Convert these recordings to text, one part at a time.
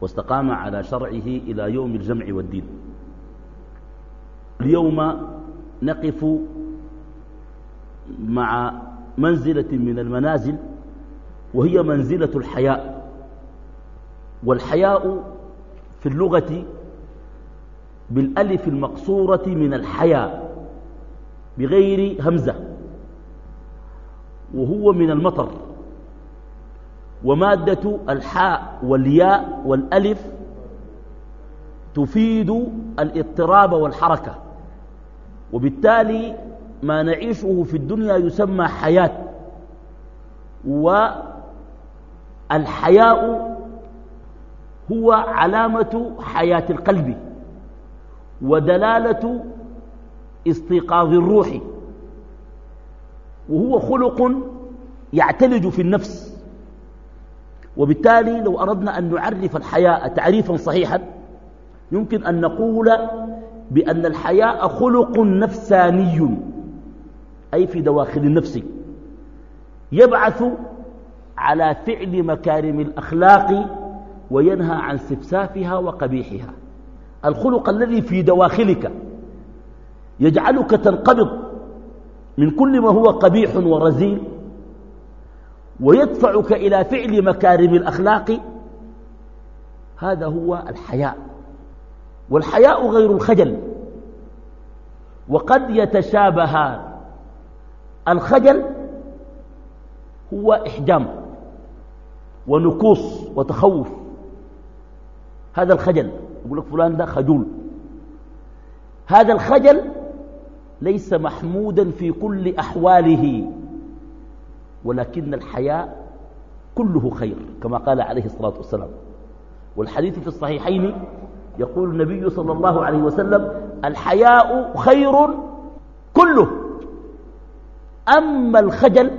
واستقام على شرعه إلى يوم الجمع والدين. اليوم نقف مع منزلة من المنازل وهي منزلة الحياء. والحياء في اللغة بالألف المقصورة من الحياء بغير همزة وهو من المطر. ومادة الحاء والياء والألف تفيد الاضطراب والحركة. وبالتالي ما نعيشه في الدنيا يسمى حياة. والحياء هو علامة حياة القلب. ودلالة استيقاظ الروح. وهو خلق يعتلج في النفس. وبالتالي لو أردنا أن نعرف الحياء تعريفا صحيحا يمكن أن نقول بأن الحياء خلق نفساني أي في دواخل النفس. يبعث على فعل مكارم الأخلاق وينهى عن سفسافها وقبيحها. الخلق الذي في دواخلك يجعلك تنقبض من كل ما هو قبيح ورزيل ويدفعك إلى فعل مكارم الأخلاق. هذا هو الحياء. والحياء غير الخجل. وقد يتشابه الخجل هو إحجام ونكوص وتخوف. هذا الخجل يقول لك فلان ده خجول. هذا الخجل ليس محمودا في كل أحواله. ولكن الحياء كله خير كما قال عليه الصلاة والسلام. والحديث في الصحيحين يقول النبي صلى الله عليه وسلم الحياء خير كله. أما الخجل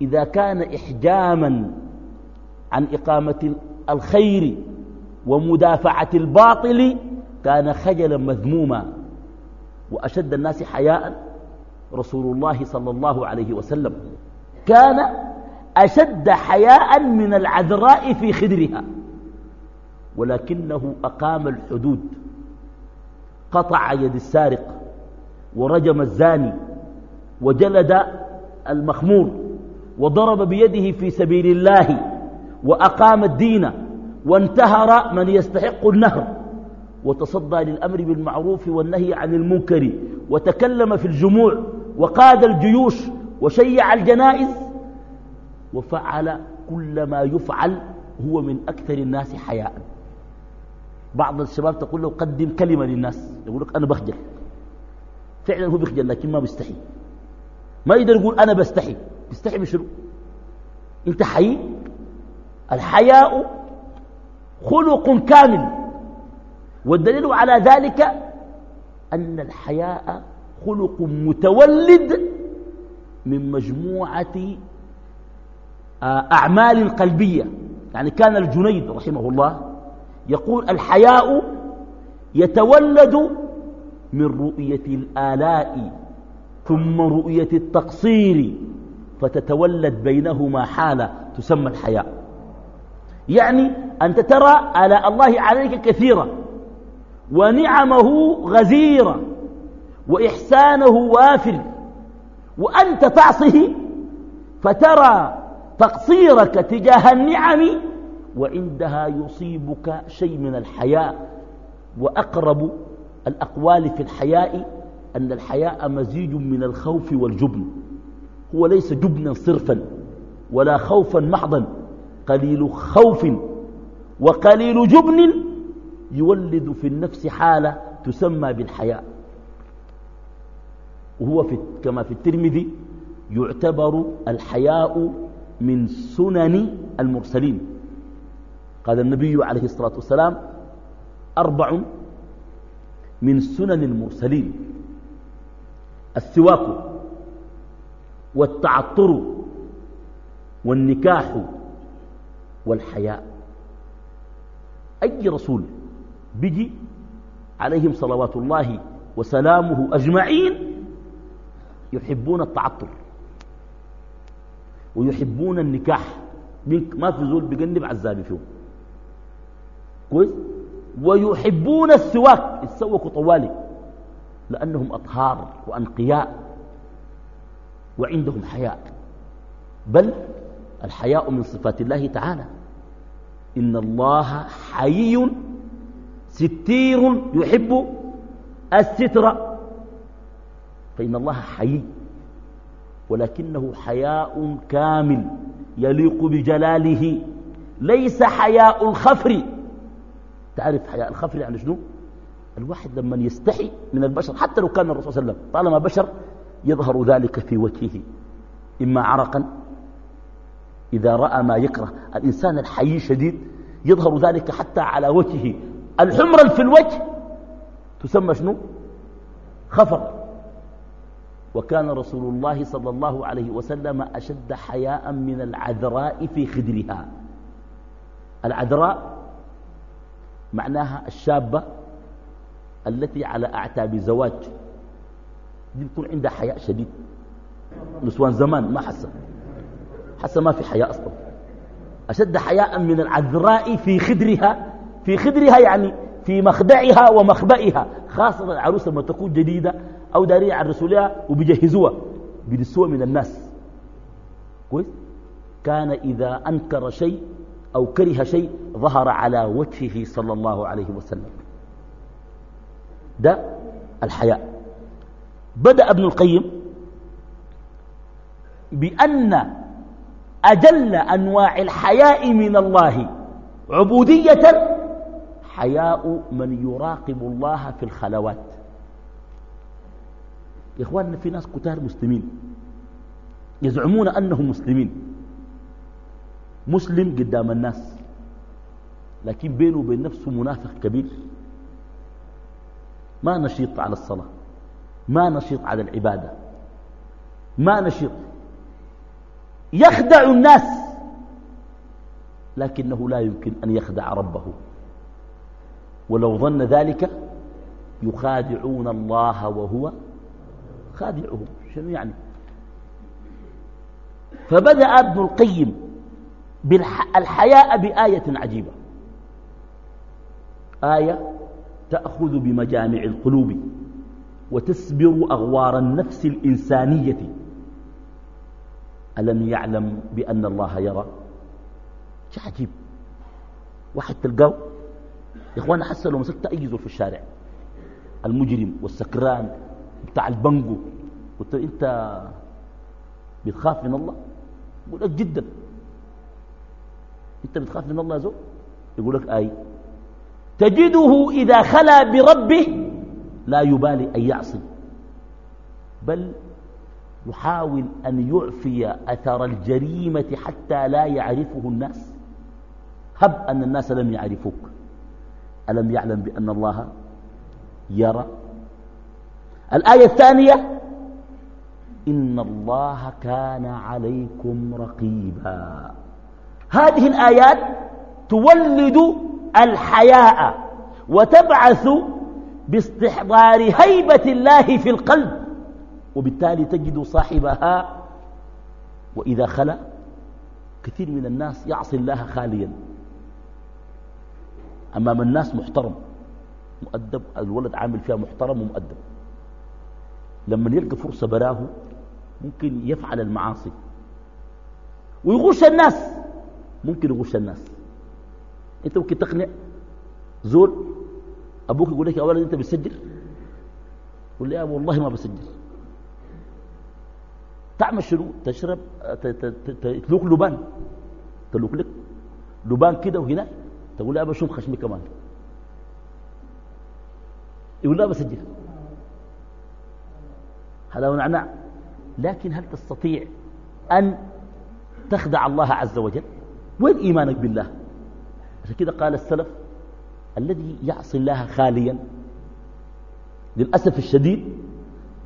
إذا كان إحجاما عن إقامة الخير ومدافعة الباطل كان خجلا مذموما. وأشد الناس حياء رسول الله صلى الله عليه وسلم. كان أشد حياء من العذراء في خدرها. ولكنه أقام الحدود قطع يد السارق ورجم الزاني وجلد المخمور وضرب بيده في سبيل الله وأقام الدين وانتهر من يستحق النهر. وتصدى للأمر بالمعروف والنهي عن المنكر وتكلم في الجموع وقاد الجيوش وشيع الجنائز وفعل كل ما يفعل هو من أكثر الناس حياء. بعض الشباب تقول له قدم كلمة للناس يقول لك أنا بخجل. فعلا هو بيخجل لكن ما بيستحي. ما يقدر يقول أنا بستحي. بيستحي بشنو؟ أنت حي؟ الحياء خلق كامل. والدليل على ذلك أن الحياء خلق متولد من مجموعة آه، أعمال قلبية. يعني كان الجنيد رحمه الله يقول الحياء يتولد من رؤية الآلاء ثم رؤية التقصير فتتولد بينهما حالة تسمى الحياء. يعني أنت ترى آلاء الله عليك كثيرة ونعمه غزيرة وإحسانه وافر. وأنت تعصه فترى تقصيرك تجاه النعم وعندها يصيبك شيء من الحياء. وأقرب الأقوال في الحياء أن الحياء مزيج من الخوف والجبن. هو ليس جبنا صرفا ولا خوفا محضا. قليل خوف وقليل جبن يولد في النفس حالة تسمى بالحياء. وهو في كما في الترمذي يعتبر الحياء من سنن المرسلين. قال النبي عليه الصلاة والسلام أربع من سنن المرسلين السواك والتعطر والنكاح والحياء. أي رسول بيجي عليهم صلوات الله وسلامه أجمعين يحبون التعطر ويحبون النكاح. ما في زول بيقنب عزابي فيهم. كويس؟ ويحبون السواك. يتسوكوا طوالي. لأنهم أطهار وأنقياء وعندهم حياء. بل الحياء من صفات الله تعالى. إن الله حيي ستير يحب الستر. فإن الله حيي ولكنه حياء كامل يليق بجلاله ليس حياء الخفر. تعرف حياء الخفر يعني شنو؟ الواحد لما يستحي من البشر حتى لو كان الرسول صلى الله عليه وسلم طالما بشر يظهر ذلك في وجهه. إما عرقا إذا رأى ما يكره. الإنسان الحيي شديد يظهر ذلك حتى على وجهه. الحمرة في الوجه تسمى شنو؟ خفر. وكان رسول الله صلى الله عليه وسلم أشد حياء من العذراء في خدرها. العذراء معناها الشابة التي على أعتاب زواج دي عندها حياء شديد. نسوان زمان ما حسن. حسن ما في حياء أصلا. أشد حياء من العذراء في خدرها. في خدرها يعني في مخدعها ومخبئها. خاصة العروسة لما تكون جديدة أو دارية عن رسولها وبيجهزوها. بيدسوها من الناس. كويس؟ كان إذا أنكر شيء أو كره شيء ظهر على وجهه صلى الله عليه وسلم. ده الحياء. بدأ ابن القيم بأن أجل أنواع الحياء من الله. عبودية حياء من يراقب الله في الخلوات. يا إخواننا في ناس كتار مسلمين. يزعمون أنهم مسلمين. مسلم قدام الناس. لكن بينه وبين نفسه منافق كبير. ما نشيط على الصلاة. ما نشيط على العبادة. ما نشيط. يخدع الناس. لكنه لا يمكن أن يخدع ربه. ولو ظن ذلك يخادعون الله وهو خادعهم شنو يعني؟ فبدأ ابن القيم بالحياء بآية عجيبة. آية تأخذ بمجامع القلوب وتسبر أغوار النفس الإنسانية. ألم يعلم بأن الله يرى؟ شيء عجيب. واحد تلقاه؟ يا اخوانا حسن لو مسكت أي زول في الشارع؟ المجرم والسكران بتاع البنجو قلت انت بتخاف من الله؟ يقول لك جدا. انت بتخاف من الله يا زول؟ يقول لك أي. تجده إذا خلا بربه لا يبالي أن يعصي بل يحاول أن يعفي أثر الجريمة حتى لا يعرفه الناس. هب أن الناس لم يعرفوك. ألم يعلم بأن الله يرى الآية الثانية إن الله كان عليكم رقيبا. هذه الآيات تولد الحياء وتبعث باستحضار هيبة الله في القلب وبالتالي تجد صاحبها وإذا خلا كثير من الناس يعصي الله خاليا. أمام الناس محترم مؤدب الولد عامل فيها محترم ومؤدب. لما يلقى فرصة براه ممكن يفعل المعاصي. ويغش الناس. ممكن يغش الناس. انت ممكن تقنع زول أبوك يقول لك يا ولد أنت بتسجل؟ قول لي والله ما بسجل. تعمل شنو؟ تشرب تلوك لبان. تلوك لك لبان كده وهنا. تقول لا بشوف خشمي كمان؟ يقول لا بسجل. هذا ونعنع لكن هل تستطيع أن تخدع الله عز وجل؟ وين إيمانك بالله؟ عشان كده قال السلف الذي يعصي الله خاليا للأسف الشديد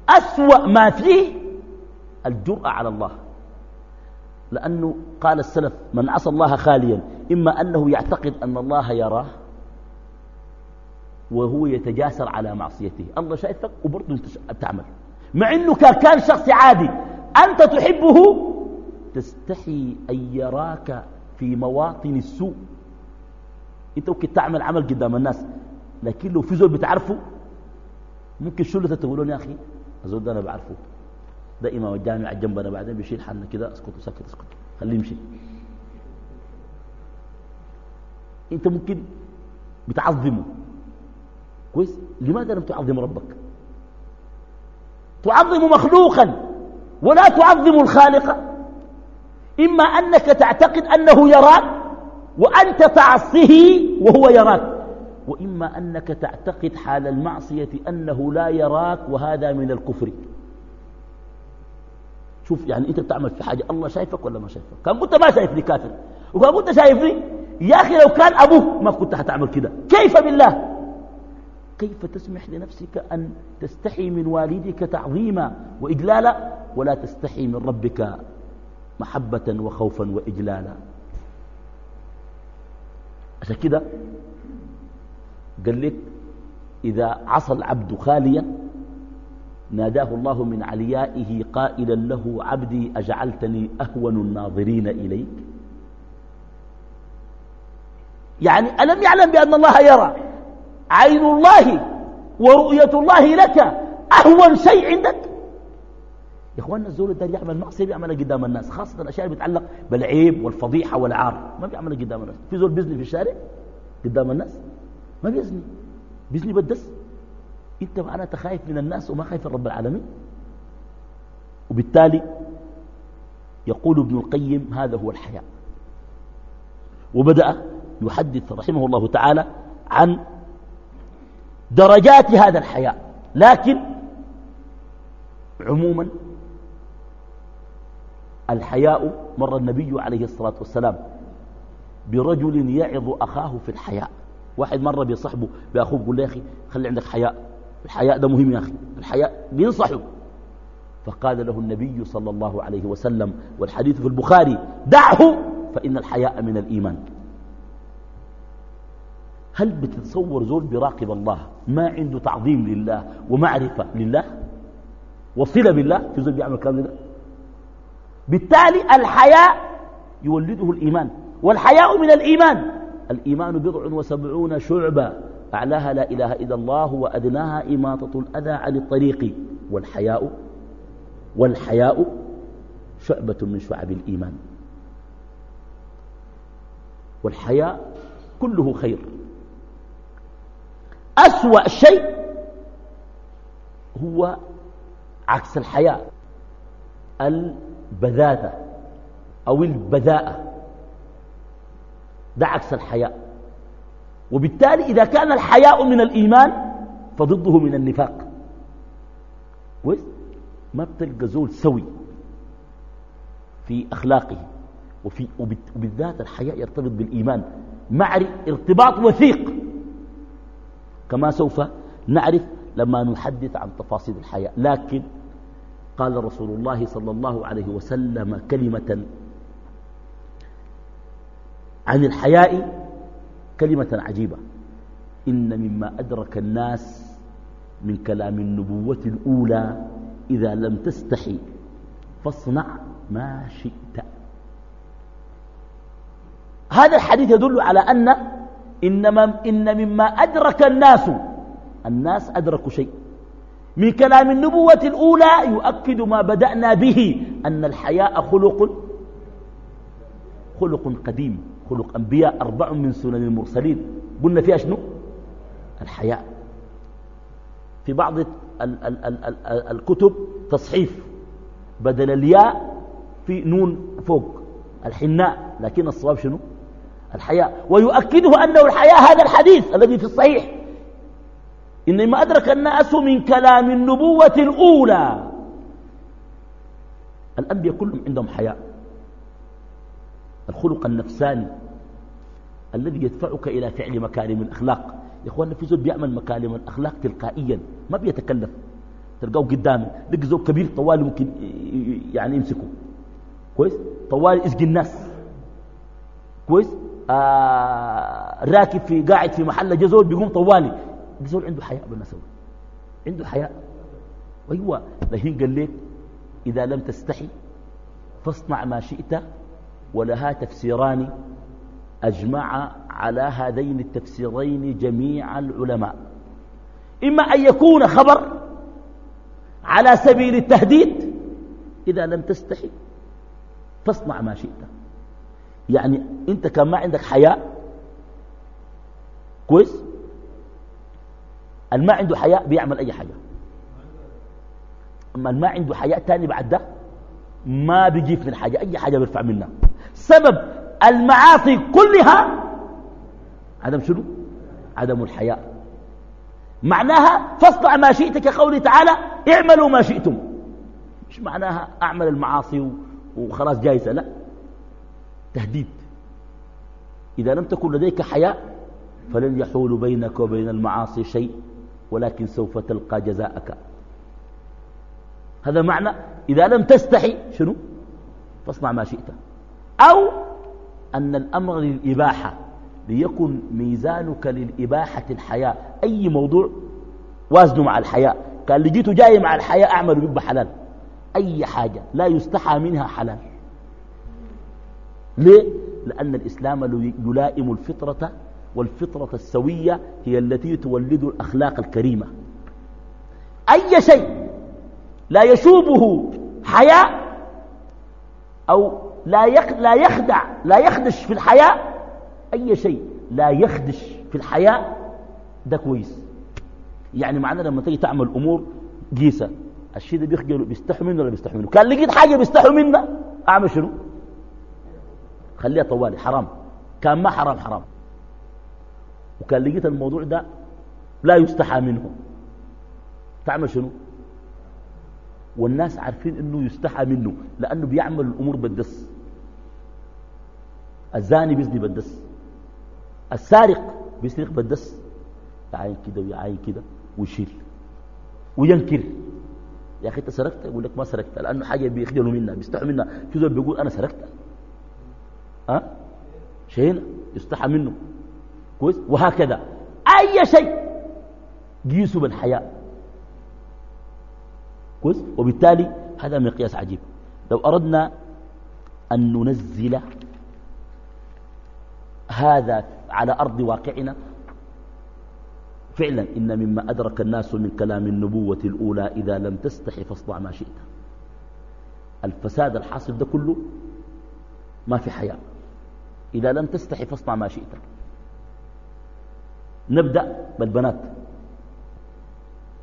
أسوأ ما فيه الجرأة على الله. لأنه قال السلف من عصى الله خاليا إما أنه يعتقد أن الله يراه وهو يتجاسر على معصيته. الله شايفك وبرضه أنت بتعمل مع إنه كان شخص عادي. أنت تحبه؟ تستحي أن يراك في مواطن السوء. أنت ممكن تعمل عمل قدام الناس لكن لو في زول بتعرفه ممكن شلته تقولون يا أخي؟ الزول ده أنا بعرفه. ده امام الجامع جنبنا بعدين بيشيل حالنا كده أسكت وسكت أسكت. خليه يمشي. أنت ممكن بتعظمه. كويس؟ لماذا لم تعظم ربك؟ تعظم مخلوقا ولا تعظم الخالق. إما أنك تعتقد أنه يراك وأنت تعصيه وهو يراك وإما أنك تعتقد حال المعصية أنه لا يراك وهذا من الكفر. شوف يعني أنت بتعمل في حاجة الله شايفك ولا ما شايفك؟ كان كنت ما شايفني كافر وكان كنت شايفني يا أخي لو كان أبوك ما كنت هتعمل كده. كيف بالله؟ كيف تسمح لنفسك أن تستحي من والدك تعظيما وإجلالا ولا تستحي من ربك محبة وخوفا وإجلالا؟ عشان كده قال لك إذا عصى العبد خاليا ناداه الله من عليائه قائلا له عبدي أجعلتني أهون الناظرين إليك؟ يعني ألم يعلم بأن الله يرى؟ عين الله ورؤية الله لك أهون شيء عندك. يا اخوانا الزول ده يعمل معصيه بيعملها قدام الناس خاصة الاشياء اللي بتتعلق بالعيب والفضيحة والعار. ما بيعملها قدام الناس. في زول بيزني في الشارع قدام الناس؟ ما بيزني. بيزني بالدس أنت معناتها خايف من الناس وما خايف من رب العالمين. وبالتالي يقول ابن القيم هذا هو الحياء. وبدأ يحدث رحمه الله تعالى عن درجات هذا الحياء. لكن عموما الحياء مر النبي عليه الصلاة والسلام برجل يعظ أخاه في الحياء. واحد مرة بيصحبه بأخوه بيقول له يا أخي خلي عندك حياء. الحياء ده مهم يا أخي. الحياء بينصحه. فقال له النبي صلى الله عليه وسلم والحديث في البخاري دعه فإن الحياء من الإيمان. هل بتتصور زول براقب الله ما عنده تعظيم لله ومعرفة لله؟ وصلة بالله في زول بيعمل كلام ده؟ بالتالي الحياء يولده الإيمان. والحياء من الإيمان. الإيمان بضع وسبعون شعبة. أعلاها لا إله إلا الله وأدناها إماطة الأذى عن الطريق. والحياء والحياء شعبة من شعب الإيمان. والحياء كله خير. أسوأ شيء هو عكس الحياء البذاذة أو البذاءة. ده عكس الحياء وبالتالي إذا كان الحياء من الإيمان فضده من النفاق. كويس؟ ما بتلقى زول سوي في أخلاقه. وفي وبالذات الحياء يرتبط بالإيمان. مع ارتباط وثيق. كما سوف نعرف لما نحدث عن تفاصيل الحياة. لكن قال رسول الله صلى الله عليه وسلم كلمة عن الحياء كلمة عجيبة. إن مما أدرك الناس من كلام النبوة الأولى إذا لم تستحي فاصنع ما شئت. هذا الحديث يدل على أن إنما إن مما أدرك الناس الناس أدركوا شيء. من كلام النبوة الأولى يؤكد ما بدأنا به أن الحياء خلق خلق قديم خلق أنبياء أربع من سنن المرسلين. قلنا فيها شنو؟ الحياء. في بعض ال ال ال ال ال الكتب تصحيف بدل الياء في نون فوق الحناء. لكن الصواب شنو؟ الحياء ويؤكده أنه الحياء هذا الحديث الذي في الصحيح. إنما أدرك الناس من كلام النبوة الأولى. الأنبياء كلهم عندهم حياء الخلق النفساني الذي يدفعك إلى فعل مكارم الأخلاق. يا أخواننا في زول بيعمل مكارم الأخلاق تلقائيا ما بيتكلف. تلقاه قدامي لقى زول كبير طوال ممكن يعني يمسكه. كويس؟ طوال يسقي الناس. كويس؟ آه راكب في قاعد في محل جزول بيقوم طوالي. جزول عنده حياء بالنسبة عنده حياء أيوة. لهين قال لك إذا لم تستحي فاصنع ما شئت ولها تفسيران أجمع على هذين التفسيرين جميع العلماء. إما أن يكون خبر على سبيل التهديد إذا لم تستحي فاصنع ما شئت. يعني أنت كان ما عندك حياء كويس؟ الما عنده حياء بيعمل أي حاجة. أما الما عنده حياء تاني بعد ده ما بيجيب من حاجة أي حاجة بيرفع منها. سبب المعاصي كلها عدم شنو؟ عدم الحياء معناها فاصنع ما شئت كقوله تعالى اعملوا ما شئتم. مش معناها أعمل المعاصي وخلاص جايزة لا. تهديد. إذا لم تكن لديك حياء فلن يحول بينك وبين المعاصي شيء ولكن سوف تلقى جزاءك. هذا معنى إذا لم تستحي شنو؟ فاصنع ما شئت. أو أن الأمر للإباحة ليكن ميزانك للإباحة الحياة أي موضوع وازنه مع الحياة قال لي جيت جاي مع الحياة أعمل بيبقى حلال. أي حاجة لا يستحى منها حلال. ليه؟ لأن الإسلام يلائم الفطرة والفطرة السوية هي التي تولد الأخلاق الكريمة. أي شيء لا يشوبه حياء أو لا لا يخدع لا يخدش في الحياء أي شيء لا يخدش في الحياء ده كويس. يعني معنى لما تيجي تعمل أمور قيسة الشيء ده بيخجلوا بيستحوا منه ولا بيستحوا منه كان لقيت حاجة بيستحوا منه أعمل شنو؟ خليها طوالي حرام. كان ما حرام حرام. وكان لقيت الموضوع ده لا يستحى منه. تعمل شنو؟ والناس عارفين إنه يستحى منه لأنه بيعمل الأمور بالدس. الزاني بيزني بالدس. السارق بيسرق بالدس. يعاين كده ويعاين كده. ويشيل. وينكر. يا أخي أنت سرقت؟ يقول لك ما سرقت لأنه حاجة بيخجلوا منها بيستحوا منها. في بيقول أنا سرقت. ها؟ شيء يستحى منه. كويس؟ وهكذا. أي شيء. قيسوا بالحياء. كويس؟ وبالتالي هذا مقياس عجيب. لو أردنا أن ننزل هذا على أرض واقعنا فعلا إن مما أدرك الناس من كلام النبوة الأولى إذا لم تستحي فاصنع ما شئت. الفساد الحاصل ده كله ما في حياة إذا لم تستحي فاصنع ما شئت. نبدأ بالبنات.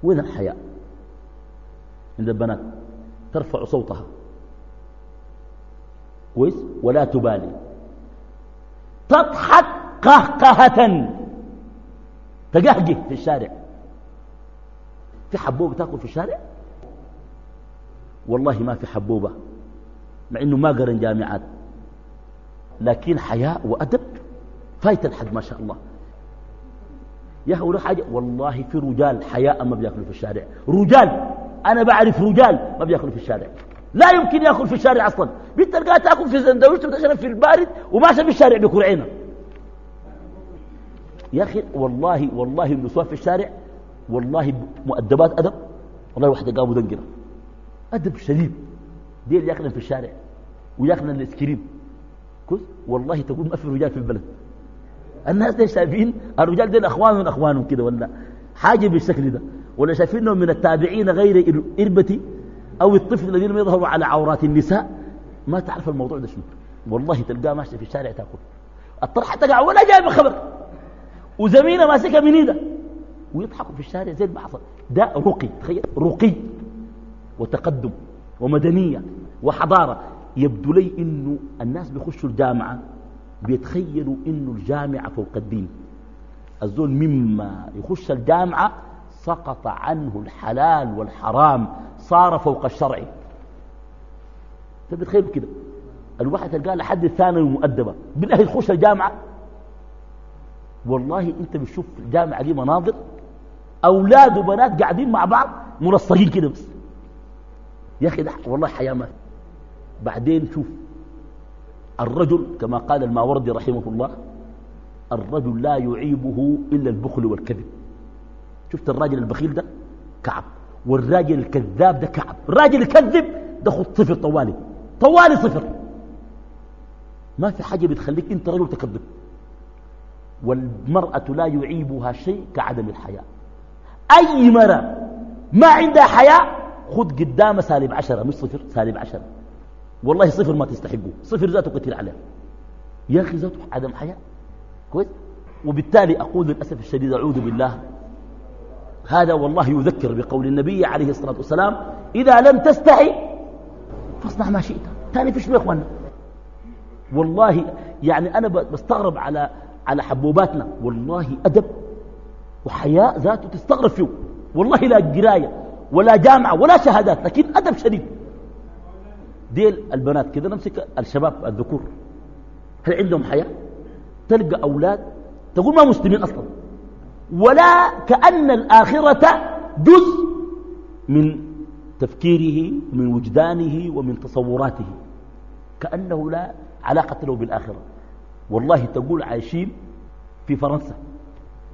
وين الحياء؟ عند البنات. ترفع صوتها. كويس؟ ولا تبالي. تضحك قهقهة. تقهقه في الشارع. في حبوبة تأكل في الشارع؟ والله ما في حبوبة مع انه ما قرن جامعات. لكن حياء وأدب. فايت الحد ما شاء الله. يا هو حاجة والله في رجال حياء ما بيأكلوا في الشارع. رجال أنا بعرف رجال ما بيأكلوا في الشارع. لا يمكن يأكل في الشارع أصلا. بنت تلقاها تأكل في سندويش وتشرب في البارد وماشي في الشارع بكرعينه يا أخي والله والله النسوان في الشارع والله مؤدبات أدب. والله واحدة قاموا دنقرة. أدب شديد. دي اللي يأكلن في الشارع ويأكلن الاسكريم كويس والله تقول ما في رجال في البلد. الناس دي شايفين الرجال دي اخوان من أخوانهم كده ولا حاجة بالشكل ده. ولا شايفينهم من التابعين غير إربتي أو الطفل الذين يظهروا على عورات النساء؟ ما تعرف الموضوع ده شنو. والله تلقاه ماشي في الشارع تاكل. الطرحة تقع ولا جايب خبر وزميله ماسكها من إيده. ويضحكوا في الشارع زي ما حصل ده رقي. تخيل. رقي. وتقدم. ومدنية. وحضارة. يبدو لي إنه الناس بيخشوا الجامعة بيتخيلوا إنه الجامعة فوق الدين. الزول مما يخش الجامعة سقط عنه الحلال والحرام صار فوق الشرع. فبتخيلوا كده. الواحد تلقاه لحد الثانوي مؤدبة. بالله يخش الجامعة. والله أنت بتشوف في الجامعة دي مناظر أولاد وبنات قاعدين مع بعض ملصقين كده بس. يا ده والله حياة ما بعدين شوف الرجل كما قال الماوردي رحمه الله الرجل لا يعيبه إلا البخل والكذب. شفت الراجل البخيل ده؟ كعب. والراجل الكذاب ده كعب. الراجل الكذب ده خط صفر طوالي. طوالي صفر. ما في حاجة بتخليك أنت رجل تكذب. والمرأة لا يعيبها شيء كعدم الحياة أي مرة ما عندها حياة خذ قدامه سالب عشرة مش صفر سالب عشرة. والله صفر ما تستحقه. صفر ذاته كثير عليه. يا أخي ذاته عدم حياة. كويس؟ وبالتالي أقول للأسف الشديد أعوذ بالله. هذا والله يذكر بقول النبي عليه الصلاة والسلام إذا لم تستحي فاصنع ما شئت. ثاني فيش يا أخوانا والله يعني أنا بستغرب على على حبوباتنا. والله أدب. وحياء ذاته تستغرب فيه. والله لا قراية ولا جامعة ولا شهادات لكن أدب شديد. ديل البنات كده نمسك الشباب الذكور. هل عندهم حياة؟ تلقى أولاد تقول ما مسلمين أصلا. ولا كأن الآخرة جزء من تفكيره ومن وجدانه ومن تصوراته. كأنه لا علاقة له بالآخرة. والله تقول عايشين في فرنسا.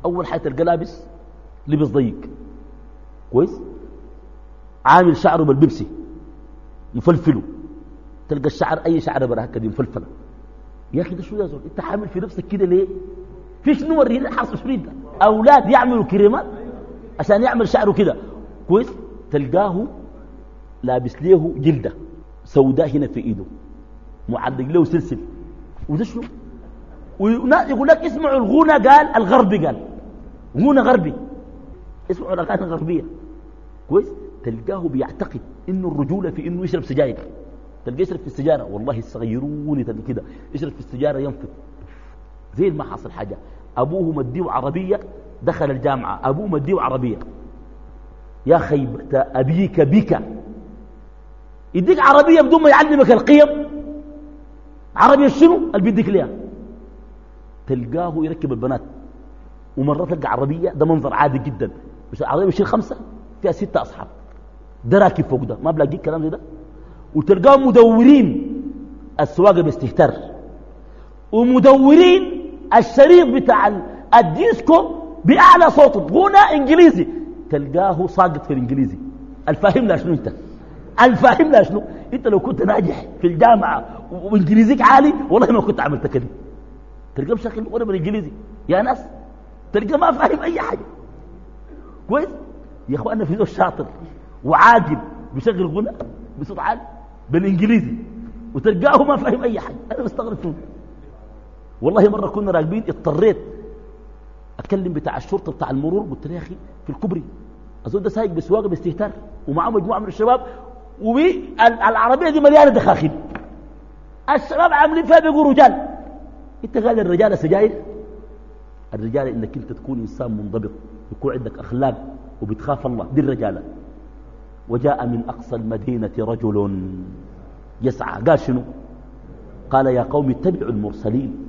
أول حاجة تلقى لابس لبس ضيق. كويس؟ عامل شعره بالبيبسي مفلفله تلقى الشعر أي شعر برا هكذا مفلفله يا أخي ده شو يا زول؟ أنت حامل في نفسك كده ليه؟ في شنو ورينا حاصل شنو انت أولاد يعملوا كريمات عشان يعمل شعره كده. كويس؟ تلقاه لابس له جلدة سوداء هنا في إيده. معلق له سلسل. وده شنو يقول لك اسمعوا الغنى قال الغربي قال غنى غربي. اسمعوا الأغاني الغربية. كويس؟ تلقاه بيعتقد إنه الرجولة في إنه يشرب سجاير. تلقاه يشرب في السجارة؟ والله الصغيرون كده. يشرب في السجارة ينفض. زي ما حصل حاجة. أبوه مديه عربية دخل الجامعة. أبوه مديه عربية. يا خيبة أبيك بك. يديك عربية بدون ما يعلمك القيم. عربية شنو؟ اللي بيديك ليها. تلقاه يركب البنات. ومرات تلقى عربية ده منظر عادي جدا. مش العربية بيشيل خمسة فيها ستة أصحاب. ده راكب فوق ده. ما بلاقيك كلام زي ده؟ وتلقاه مدورين السواقة باستهتار ومدورين الشريط بتاع الديسكو بأعلى صوت غنى إنجليزي. تلقاه ساقط في الإنجليزي. الفاهم لا شنو أنت؟ الفاهم لا شنو؟ أنت لو كنت ناجح في الجامعة وإنجليزيك عالي والله ما كنت عملت كده. تلقاه بشكل ولا بالإنجليزي. يا ناس تلقاه ما فاهم أي حاجة. كويس؟ يا أخوانا في ذو شاطر وعاقل بشغل غنى بصوت عالي. بالإنجليزي. وتلقاه ما فاهم أي حاجة. أنا مستغرب فيه والله مرة كنا راكبين اضطريت أتكلم بتاع الشرطة بتاع المرور. قلت له يا أخي في الكوبري. أزول ده سايق بسواقة باستهتار. ومعه مجموعة من الشباب. والعربية دي مليانة دخاخين الشباب عاملين فيها بيقولوا رجال. انت قال الرجال سجاير؟ الرجال إنك انت تكون إنسان منضبط. يكون عندك أخلاق وبتخاف الله. دي الرجالة. وجاء من أقصى المدينة رجل. يسعى. قال شنو؟ قال يا قوم اتبعوا المرسلين.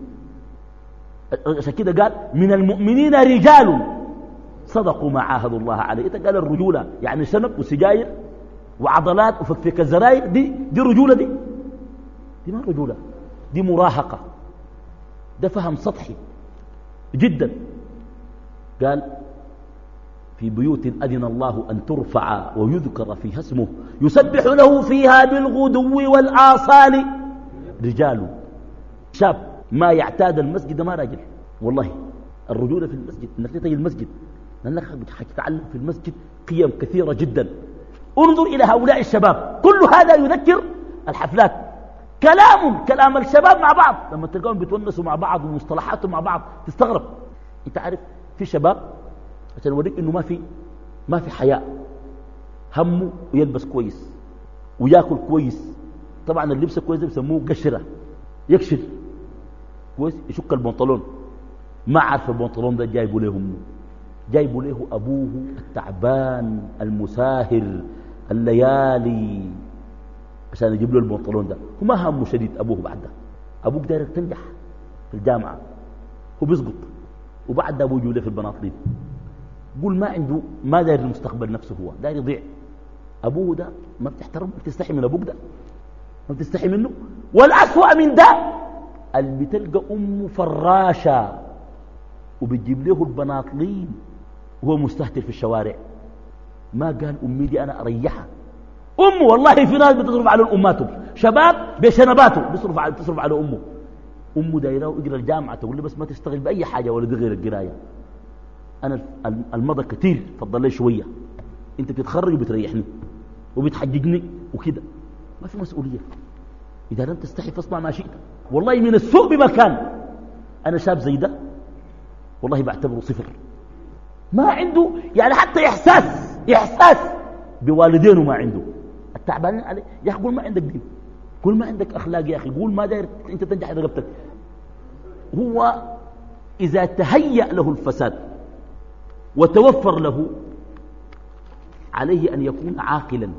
عشان كده قال من المؤمنين رجال صدقوا ما عاهدوا الله عليه. انت قال الرجولة يعني شنب وسجاير وعضلات وفكفك الزراير دي دي رجولة دي. دي ما رجولة. دي مراهقة. ده فهم سطحي جدا. قال في بيوت أذن الله أن ترفع ويذكر فيها اسمه. يسبح له فيها بالغدو والآصال. رجال شاب ما يعتاد المسجد ما راجل والله الرجولة في المسجد إنك تجي المسجد لأنك حتتعلم في المسجد قيم كثيرة جدا. انظر إلى هؤلاء الشباب. كل هذا يذكر الحفلات. كلام كلام الشباب مع بعض. لما تلقاهم بيتونسوا مع بعض ومصطلحاتهم مع بعض تستغرب. أنت عارف في شباب عشان اوريك إنه ما في ما في حياء همه ويلبس كويس وياكل كويس. طبعا اللبس الكويس ده بيسموه قشرة. يكشف كويس؟ يشك البنطلون. ما عارف البنطلون ده جايبه له امه جايبه له أبوه التعبان المساهر الليالي عشان يجيب له البنطلون ده. هو ما همه شديد أبوه بعد ده أبوك دايرك تنجح في الجامعة. هو بيسقط. وبعد ابو جوله في البناطلين قول ما عنده ما داير المستقبل نفسه هو داير يضيع. أبوه ده ما بتحترم ما بتستحي من أبوك ده ما بتستحي منه. والأسوأ من ده اللي بتلقى أمه فراشة وبتجيب له البناطلين وهو مستهتر في الشوارع. ما قال أمي دي أنا أريحها. امه والله في ناس بتصرف على أماتهم. شباب بشنباته بيصرف على تصرف على أمه. أمه دايرة ويقرا الجامعة تقول لي بس ما تشتغل بأي حاجة ولا دي غير القراية. أنا المضى كثير فضل لي شوية. أنت بتتخرج وبتريحني وبتحججني وكده. ما في مسؤولية. إذا لم تستحي فاصنع ما شئت. والله من السوء بمكان. أنا شاب زي ده. والله بعتبره صفر. ما عنده يعني حتى إحساس إحساس بوالدينه ما عنده. التعبانين عليه. يا أخي قول ما عندك دين. قول ما عندك أخلاق يا أخي. قول ما داير أنت تنجح رقبتك. هو إذا تهيأ له الفساد وتوفر له عليه أن يكون عاقلا.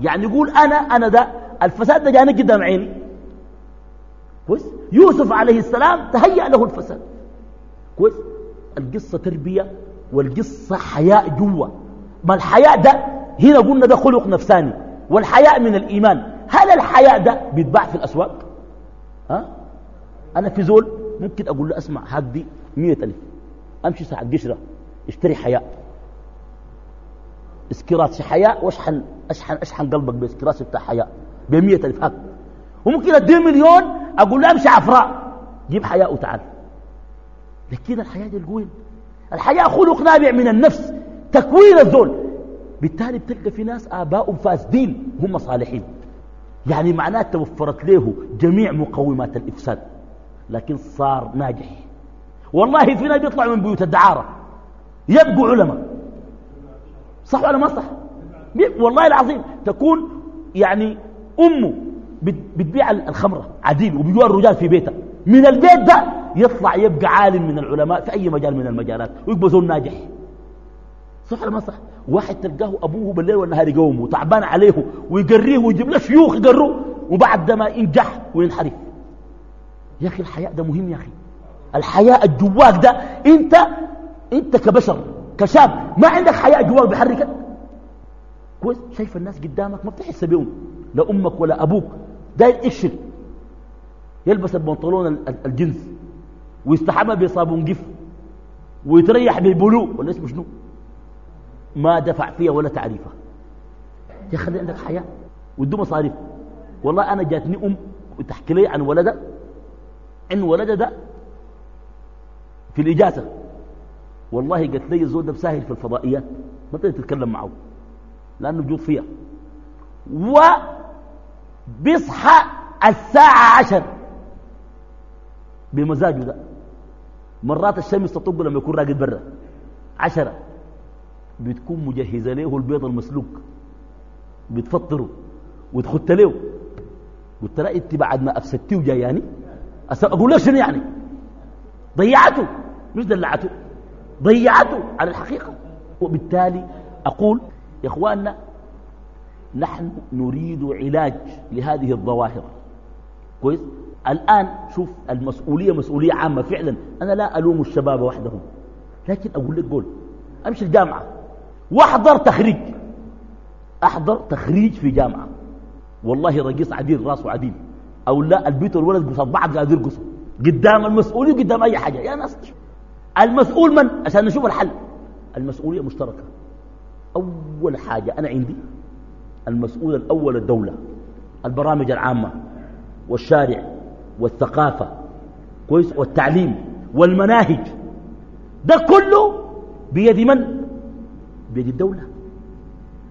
يعني يقول أنا أنا ده الفساد ده جاني قدام عيني. كويس؟ يوسف عليه السلام تهيأ له الفساد. كويس؟ القصة تربية والقصة حياء جوا ما الحياء ده هنا قلنا ده خلق نفساني. والحياء من الإيمان. هل الحياء ده بيتباع في الأسواق؟ ها؟ أنا في زول ممكن أقول له أسمع دي مية ألف. أمشي ساعة قشرة اشتري حياء. اسكراس حياء واشحن أشحن, أشحن قلبك باسكراس بتاع حياء بمية ألف هاك وممكن أديه مليون أقول له أمشي عفراء. جيب حياء وتعال. لكن الحياة دي القوين الحياة خلق نابع من النفس تكوين الزول بالتالي بتلقى في ناس آباء فاسدين هم صالحين. يعني معناه توفرت له جميع مقومات الإفساد. لكن صار ناجح. والله في ناس بيطلعوا من بيوت الدعارة. يبقوا علماء. صح ولا ما صح؟ والله العظيم تكون يعني أمه بتبيع الخمرة عديل وبيجوا الرجال في بيتها. من البيت ده يطلع يبقى عالم من العلماء في أي مجال من المجالات ويبقى زول ناجح. صح ولا ما صح؟ واحد تلقاه أبوه بالليل والنهار يقومه تعبان عليه ويقريه ويجيب له شيوخ يقروه وبعد ما ينجح وينحرف. يا أخي الحياء ده مهم يا أخي. الحياء الجواك ده أنت أنت كبشر كشاب ما عندك حياء جواك بيحركك كويس؟ شايف الناس قدامك ما بتحس بهم لا أمك ولا أبوك. داير يقشر يلبس البنطلون الجنس ويستحمى بصابون قف ويتريح بالبلو ولا اسمه شنو؟ ما دفع فيها ولا تعريفها. يا خلي عندك حياة؟ ودو مصاريف. والله أنا جاتني أم وتحكي لي عن ولدها إن ولدها ده في الإجازة. والله قلت لي الزول ده في الفضائيات. ما تقدر تتكلم معه. لأنه بجوط فيها. وبيصحى الساعة عشر. بمزاجه ده. مرات الشمس تطب لما يكون راقد برا. عشرة. بتكون مجهزة له البيض المسلوق. بتفطره. وتخت له. قلت له إنت بعد ما أفسدتيه وجاياني؟ أقول لك شنو يعني؟ ضيعته. مش دلعته ضيعته على الحقيقة. وبالتالي أقول يا إخواننا نحن نريد علاج لهذه الظواهر. كويس؟ الآن شوف المسؤولية مسؤولية عامة فعلا. أنا لا ألوم الشباب وحدهم لكن أقول لك قول أمشي الجامعة. وأحضر تخريج. أحضر تخريج في جامعة. والله رقيص عديل راسه عديل. أو لا البيت والولد قصاد بعض قاعد يرقصوا قدام المسؤولية وقدام أي حاجة. يا ناس المسؤول من؟ عشان نشوف الحل. المسؤولية مشتركة. أول حاجة أنا عندي المسؤول الأول الدولة البرامج العامة والشارع والثقافة كويس؟ والتعليم والمناهج. ده كله بيد من؟ بيد الدولة.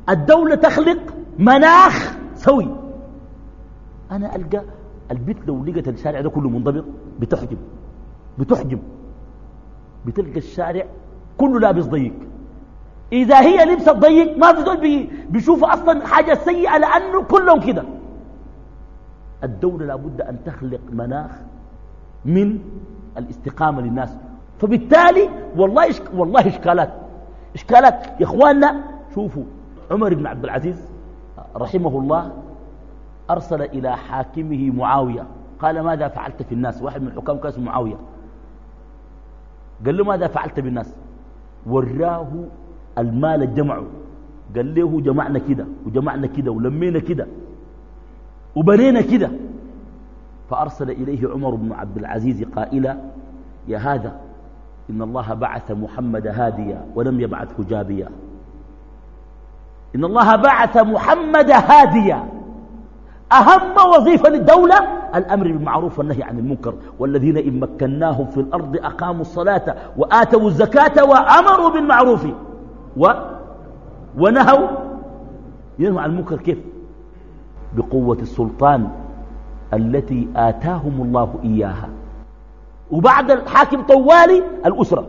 الدولة تخلق مناخ سوي. أنا ألقى البيت لو لقت الشارع ده كله منضبط بتحجم. بتحجم. بتلقى الشارع كله لابس ضيق. إذا هي لبست ضيق ما في زول بي بيشوف أصلا حاجة سيئة لأنه كلهم كده. الدولة لابد أن تخلق مناخ من الاستقامة للناس. فبالتالي والله إشك... والله إشكالات. إشكالات يا إخواننا شوفوا عمر بن عبد العزيز رحمه الله أرسل إلى حاكمه معاوية. قال ماذا فعلت في الناس؟ واحد من الحكام كان اسمه معاوية. قال له ماذا فعلت بالناس؟ وراه المال الجمع قال له جمعنا كده وجمعنا كده ولمينا كده وبنينا كده. فأرسل إليه عمر بن عبد العزيز قائلا يا هذا إن الله بعث محمد هاديا ولم يبعثه جابيا. إن الله بعث محمد هاديا. أهم وظيفة للدولة الأمر بالمعروف والنهي عن المنكر. والذين إن مكناهم في الأرض أقاموا الصلاة وآتوا الزكاة وأمروا بالمعروف و ونهوا ينهوا عن المنكر. كيف؟ بقوة السلطان التي آتاهم الله إياها. وبعد الحاكم طوالي الأسرة.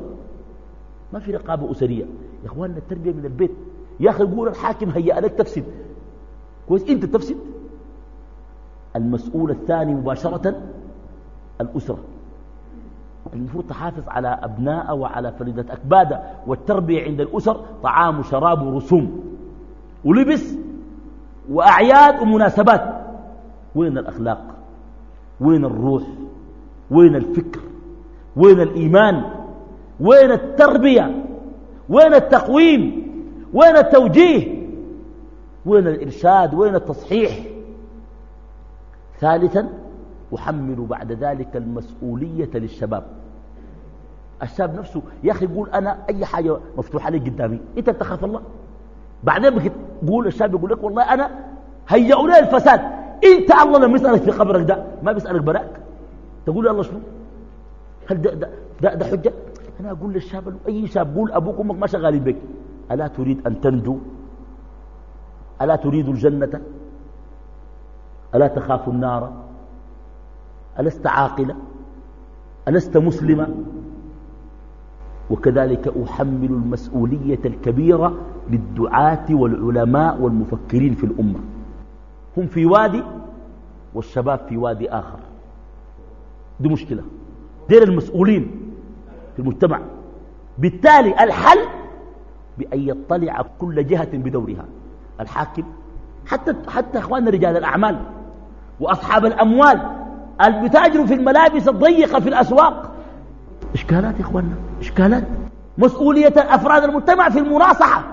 ما في رقابة أسرية. يا أخواننا التربية من البيت. يا أخي يقول الحاكم هيا لك تفسد كويس أنت تفسد المسؤول الثاني مباشرة الأسرة. المفروض تحافظ على أبناء وعلى فريدة أكبادة والتربية عند الأسر طعام وشراب ورسوم ولبس وأعياد ومناسبات. وين الأخلاق؟ وين الروح؟ وين الفكر؟ وين الإيمان؟ وين التربية؟ وين التقويم؟ وين التوجيه؟ وين الإرشاد؟ وين التصحيح؟ ثالثا أحمل بعد ذلك المسؤولية للشباب. الشاب نفسه يا أخي يقول أنا أي حاجة مفتوحة لي قدامي أنت تخاف الله؟ بعدين بقول الشاب يقول لك والله أنا هيئوا لي الفساد. أنت الله لما يسألك في قبرك ده ما بيسألك براك. تقول يا الله شنو؟ هل ده, ده, ده, ده حجة؟ أنا أقول للشاب أي شاب قول أبوك وأمك ما شغالين بك. ألا تريد أن تنجو؟ ألا تريد الجنة؟ ألا تخاف النار؟ ألست عاقلة؟ ألست مسلمة؟ وكذلك أحمل المسؤولية الكبيرة للدعاة والعلماء والمفكرين في الأمة. هم في وادي والشباب في وادي آخر. دي مشكلة. دير المسؤولين في المجتمع. بالتالي الحل بأن يطلع كل جهة بدورها. الحاكم حتى حتى إخواننا رجال الأعمال. وأصحاب الأموال اللي بتاجروا في الملابس الضيقة في الأسواق. إشكالات يا إخواننا إشكالات. مسؤولية أفراد المجتمع في المناصحة.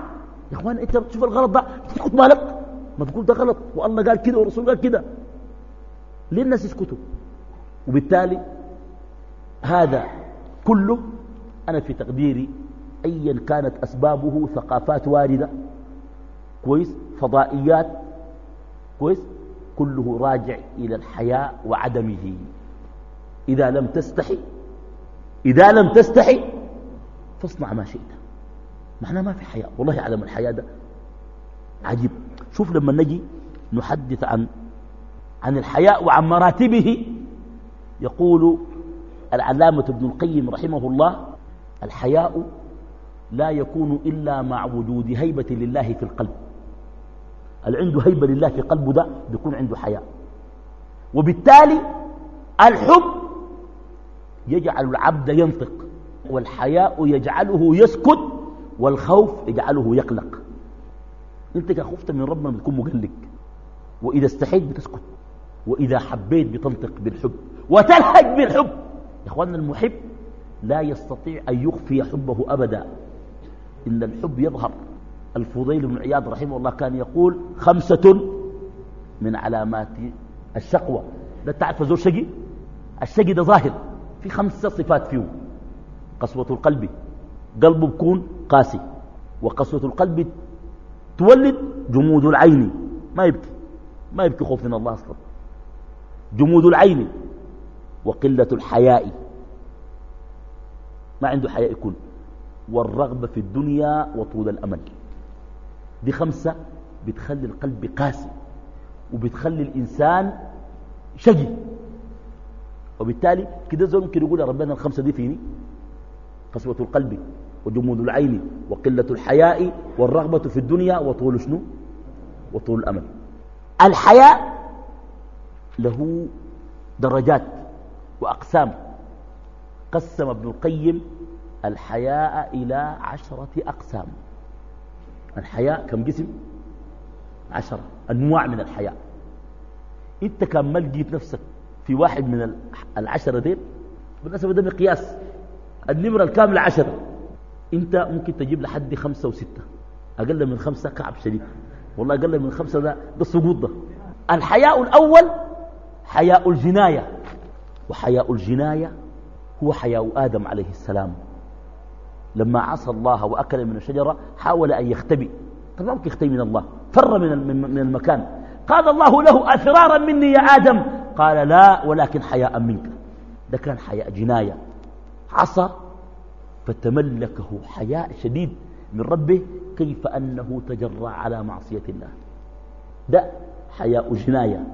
يا إخوان أنت تشوف الغلط ده؟ تسكت مالك؟ ما تقول ده غلط. والله قال كده والرسول قال كده. ليه الناس يسكتوا؟ وبالتالي هذا كله أنا في تقديري أيا كانت أسبابه ثقافات واردة. كويس؟ فضائيات؟ كويس؟ كله راجع إلى الحياء وعدمه. إذا لم تستحي إذا لم تستحي فاصنع ما شئت. معناه ما في حياء والله عدم الحياء ده عجيب. شوف لما نجي نحدث عن عن الحياء وعن مراتبه يقول العلامة ابن القيم رحمه الله الحياء لا يكون إلا مع وجود هيبة لله في القلب. اللي عنده هيبة لله في قلبه ده بيكون عنده حياء. وبالتالي الحب يجعل العبد ينطق والحياء يجعله يسكت والخوف يجعله يقلق. انت اذا خفت من ربنا بتكون مقلق. وإذا استحيت بتسكت. وإذا حبيت بتنطق بالحب. وتلهج بالحب. يا إخواننا المحب لا يستطيع أن يخفي حبه أبدا. ان الحب يظهر. الفضيل بن عياض رحمه الله كان يقول خمسة من علامات الشقوة. لا تعرف زور شقي؟ الشقي ده ظاهر. في خمسة صفات فيه. قسوة القلب. قلبه بكون قاسي. وقسوة القلب تولد جمود العين. ما يبكي. ما يبكي خوف من الله أصلا. جمود العين. وقلة الحياء. ما عنده حياء يكون. والرغبة في الدنيا وطول الأمل. دي خمسة بتخلي القلب قاسي وبتخلي الإنسان شقي. وبالتالي كده زول ممكن يقول يا ربنا الخمسة دي فيني؟ قسوة القلب وجمود العين وقلة الحياء والرغبة في الدنيا وطول شنو؟ وطول الأمل. الحياء له درجات وأقسام. قسم ابن القيم الحياء إلى عشرة أقسام. الحياء كم قسم عشرة. أنواع من الحياء. إنت كان ما لقيت نفسك في واحد من العشرة ديل؟ بالنسبة ده مقياس. النمرة الكاملة عشرة إنت ممكن تجيب لحد خمسة وستة. أقل من خمسة كعب شديد. والله أقل من خمسة ده ده السقوط ده. الحياء الأول حياء الجناية. وحياء الجناية هو حياء آدم عليه السلام. لما عصى الله وأكل من الشجرة حاول أن يختبئ. طب يختبئ من الله؟ فر من من المكان. قال الله له أفرارا مني يا آدم؟ قال لا ولكن حياء منك. ده كان حياء جناية. عصى فتملكه حياء شديد من ربه كيف أنه تجرى على معصية الله. ده حياء جناية.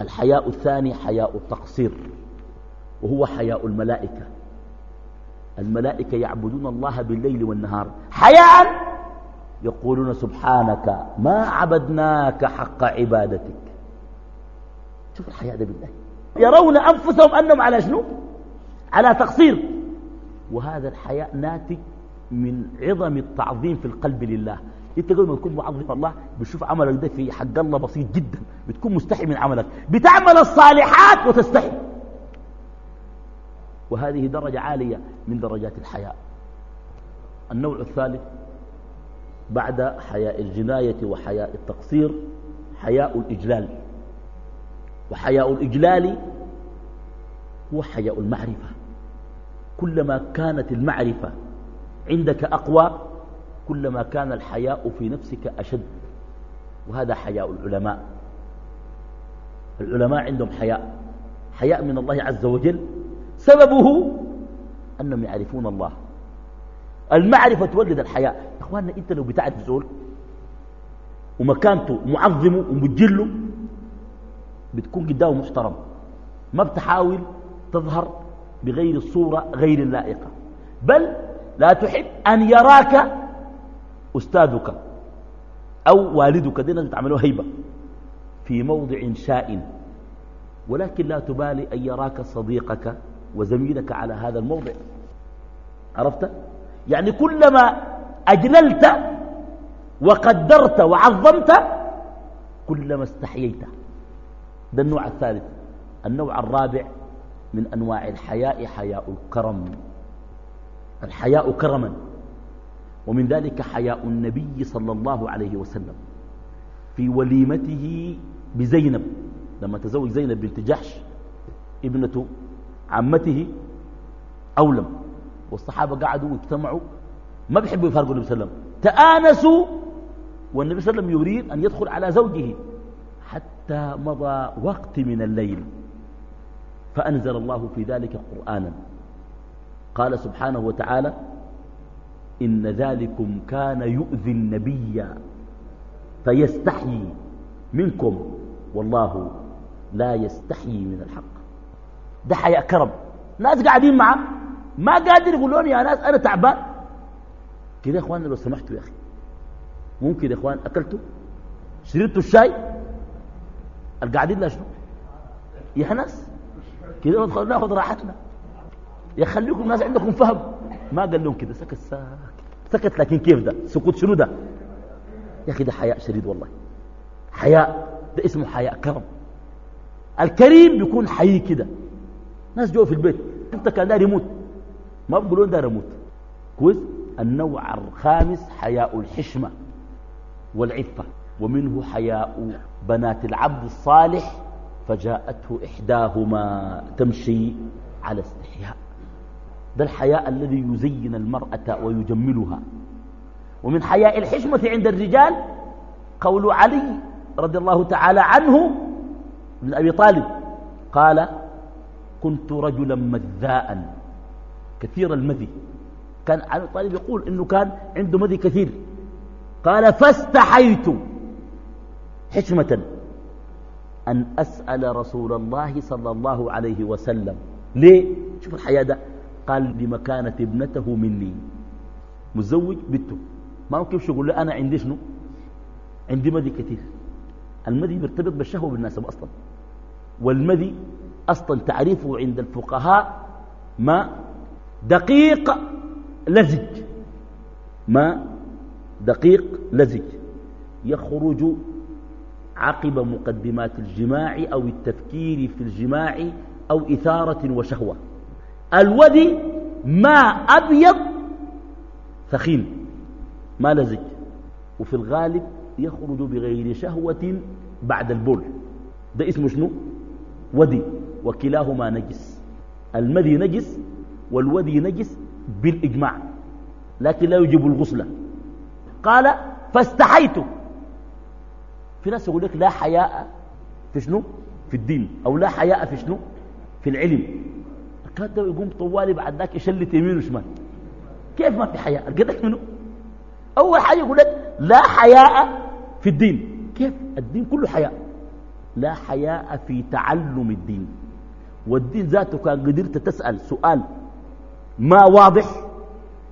الحياء الثاني حياء التقصير وهو حياء الملائكة. الملائكة يعبدون الله بالليل والنهار. حياء يقولون سبحانك ما عبدناك حق عبادتك. شوف الحياء ده بالله. يرون أنفسهم أنهم على شنو؟ على تقصير. وهذا الحياء ناتج من عظم التعظيم في القلب لله. انت قبل ما تكون معظم الله بتشوف عملك ده في حق الله بسيط جدا. بتكون مستحي من عملك. بتعمل الصالحات وتستحي. وهذه درجة عالية من درجات الحياء. النوع الثالث بعد حياء الجناية وحياء التقصير حياء الإجلال. وحياء الإجلال هو حياء المعرفة. كلما كانت المعرفة عندك أقوى كلما كان الحياء في نفسك أشد. وهذا حياء العلماء. العلماء عندهم حياء. حياء من الله عز وجل سببه أنهم يعرفون الله. المعرفة تولد الحياء يا أخواننا أنت لو بتعرف زول ومكانته معظمه ومجله بتكون قدامه محترم. ما بتحاول تظهر بغير الصورة غير اللائقة. بل لا تحب أن يراك أستاذك أو والدك. دينا تعملوا هيبة. في موضع شائن. ولكن لا تبالي أن يراك صديقك وزميلك على هذا الموضع. عرفت؟ يعني كلما أجللت وقدرت وعظمت كلما استحييت. ده النوع الثالث. النوع الرابع من أنواع الحياء حياء الكرم. الحياء كرما. ومن ذلك حياء النبي صلى الله عليه وسلم. في وليمته بزينب. لما تزوج زينب بنت جحش ابنة عمته أولم. والصحابة قعدوا واجتمعوا. ما بيحبوا يفارقوا النبي صلى الله عليه وسلم. تآنسوا والنبي صلى الله عليه وسلم يريد أن يدخل على زوجه حتى مضى وقت من الليل. فأنزل الله في ذلك قرآنا. قال سبحانه وتعالى إن ذلكم كان يؤذي النبي فيستحيي منكم. والله لا يستحيي من الحق. ده حياء كرم ناس قاعدين معه ما قادر يقولون يا ناس أنا تعبان. كده يا إخوان لو سمحتوا يا أخي ممكن يا إخوان أكلتوا؟ شربتوا الشاي؟ القاعدين لا شنو؟ يا ناس كده ناخذ راحتنا. يخليكم الناس عندكم فهم. ما قال لهم كده سكت ساكت. سكت لكن كيف ده؟ سكوت شنو ده؟ يا أخي ده حياء شديد والله. حياء ده اسمه حياء كرم. الكريم بيكون حي كده. ناس جوا في البيت. انت كان داير يموت. ما بيقولون داير يموت. كويس؟ النوع الخامس حياء الحشمة والعفة. ومنه حياء بنات العبد الصالح فجاءته إحداهما تمشي على استحياء. ده الحياء الذي يزين المرأة ويجملها. ومن حياء الحشمة عند الرجال قول علي رضي الله تعالى عنه من أبي طالب قال كنت رجلا مذاء. كثير المذي. كان علي طالب يقول إنه كان عنده مذي كثير. قال فاستحيت. حشمة أن أسأل رسول الله صلى الله عليه وسلم. ليه؟ شوف الحياة ده. قال لمكانة ابنته مني. متزوج بنته. ما ممكن يقول له؟ أنا عندي شنو؟ عندي مدي كثير. المدي بيرتبط بالشهوة بالناسبة أصلا. والمدي أصلا تعريفه عند الفقهاء ما دقيق لزج. ما دقيق لزج. يخرج عقب مقدمات الجماع أو التفكير في الجماع أو إثارة وشهوة. الودي ماء أبيض ثخين ما لزج. وفي الغالب يخرج بغير شهوة بعد البول. ده اسمه شنو؟ ودي وكلاهما نجس. المذي نجس والودي نجس بالإجماع لكن لا يجب الغسل. قال فاستحيت. في ناس يقول لك لا حياء في شنو؟ في الدين أو لا حياء في شنو؟ في العلم. ده يقوم طوالي بعد ذاك يشلت يمين وشمال. كيف ما في حياء؟ قدك منه أول حاجة يقول لك لا حياء في الدين. كيف؟ الدين كله حياء. لا حياء في تعلم الدين. والدين ذاته كان قدرت تسأل سؤال ما واضح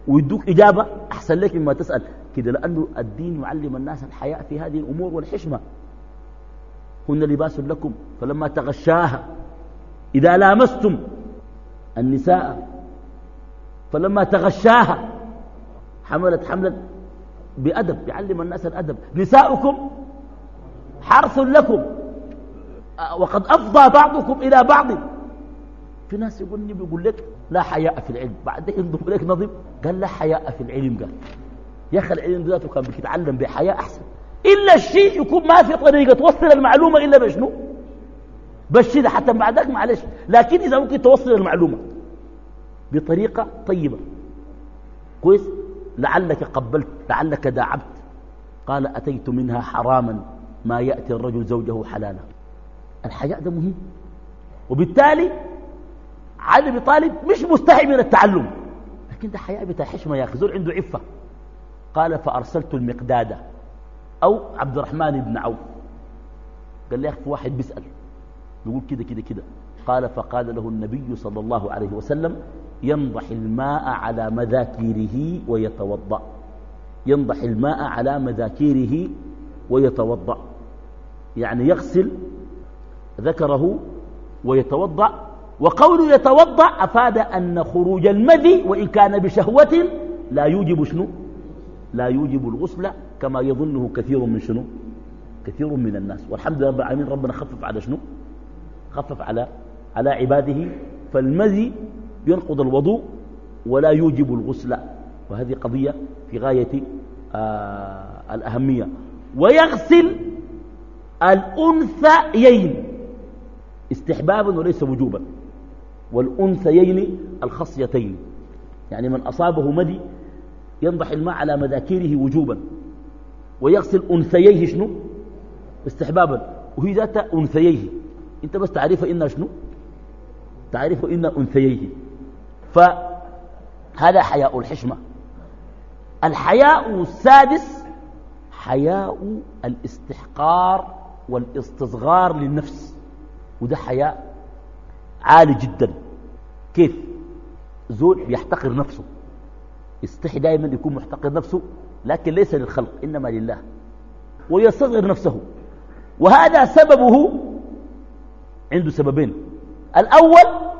ويدوك إجابة أحسن لك مما تسأل. كده لأنه الدين يعلم الناس الحياء في هذه الأمور والحشمة. هن لباس لكم فلما تغشاها إذا لامستم النساء فلما تغشاها حملت حملا بأدب يعلم الناس الأدب. نساؤكم حرث لكم وقد أفضى بعضكم إلى بعض. في ناس يقول لي بيقول لك لا حياء في العلم. بعدين ينظر لك نظم قال لا حياء في العلم قال. يا أخي العلم ذاته كان بيتعلم بحياء أحسن. إلا الشيء يكون ما في طريقة توصل المعلومة إلا بشنو؟ بشده حتى بعدك معلش. لكن إذا ممكن توصل المعلومة بطريقة طيبة. كويس؟ لعلك قبلت لعلك داعبت. قال أتيت منها حراما ما يأتي الرجل زوجه حلالا. الحياء ده مهم. وبالتالي علي بن طالب مش مستحي من التعلم. لكن ده حياء بتاع حشمة يا زول عنده عفة. قال فأرسلت المقداد أو عبد الرحمن بن عوف. قال لي يا أخي واحد بيسأل. يقول كده كده كده. قال فقال له النبي صلى الله عليه وسلم ينضح الماء على مذاكيره ويتوضأ. ينضح الماء على مذاكيره ويتوضأ. يعني يغسل ذكره ويتوضأ وقول يتوضأ أفاد أن خروج المذي وإن كان بشهوة لا يوجب شنو؟ لا يوجب الغسل كما يظنه كثير من شنو؟ كثير من الناس. والحمد لله رب العالمين ربنا خفف على شنو؟ خفف على على عباده. فالمذي ينقض الوضوء ولا يوجب الغسل. وهذه قضية في غاية آه الأهمية. ويغسل الأنثيين. استحبابا وليس وجوبا. والأنثيين الخصيتين. يعني من أصابه مدي ينضح الماء على مذاكيره وجوبا. ويغسل أنثييه شنو؟ استحبابا. وهي ذات أنثييه. أنت بس تعرفها إنها شنو؟ تعرف إن أنثييه. فهذا حياء الحشمة. الحياء السادس حياء الاستحقار والاستصغار للنفس. وده حياء عالي جدا. كيف؟ زول بيحتقر نفسه. يستحي دائما يكون محتقر نفسه لكن ليس للخلق إنما لله. ويستصغر نفسه. وهذا سببه عنده سببين. الأول